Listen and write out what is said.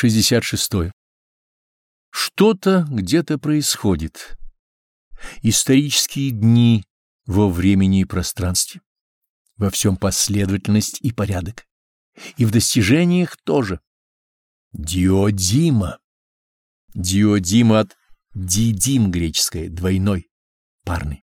66. Что-то где-то происходит. Исторические дни во времени и пространстве. Во всем последовательность и порядок. И в достижениях тоже. Диодима. Диодима от дидим греческое, двойной, парный.